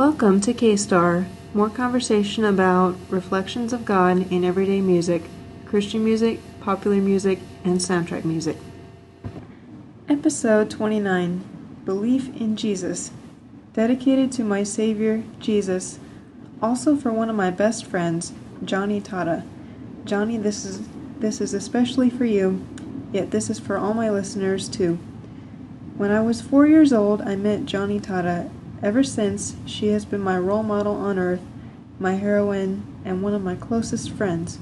Welcome to K Star, more conversation about reflections of God in everyday music, Christian music, popular music, and soundtrack music. Episode 29 Belief in Jesus, dedicated to my Savior, Jesus, also for one of my best friends, Joni Tada. Joni, this is this is especially for you, yet this is for all my listeners too. When I was four years old, I met Joni Tada Ever since, she has been my role model on earth, my heroine, and one of my closest friends.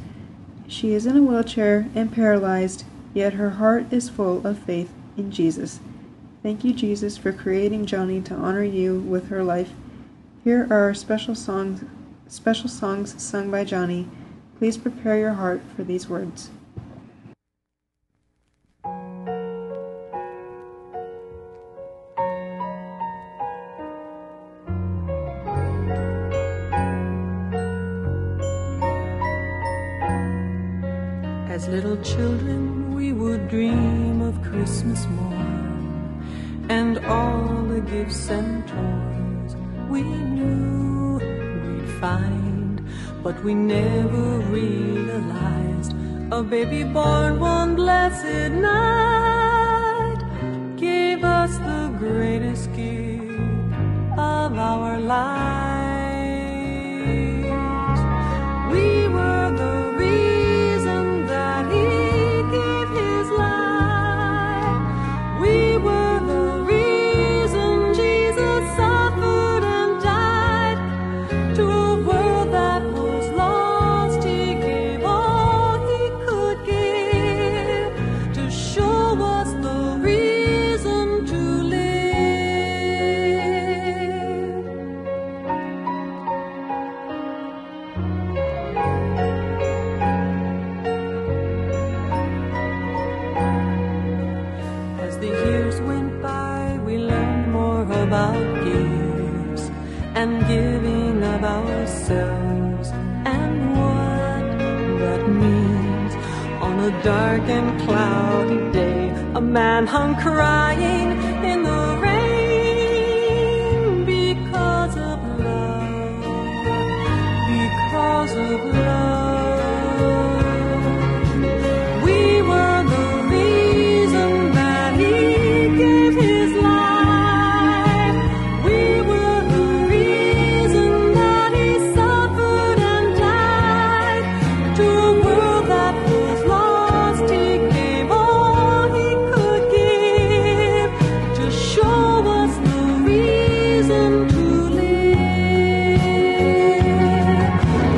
She is in a wheelchair and paralyzed, yet her heart is full of faith in Jesus. Thank you, Jesus, for creating Joni to honor you with her life. Here are special songs, special songs sung by Joni. Please prepare your heart for these words. As little children, we would dream of Christmas morn and all the gifts and toys we knew we'd find, but we never realized a baby born one blessed night years went by, we learned more about gifts and giving of ourselves and what that means. On a dark and cloudy day, a man hung crying in the rain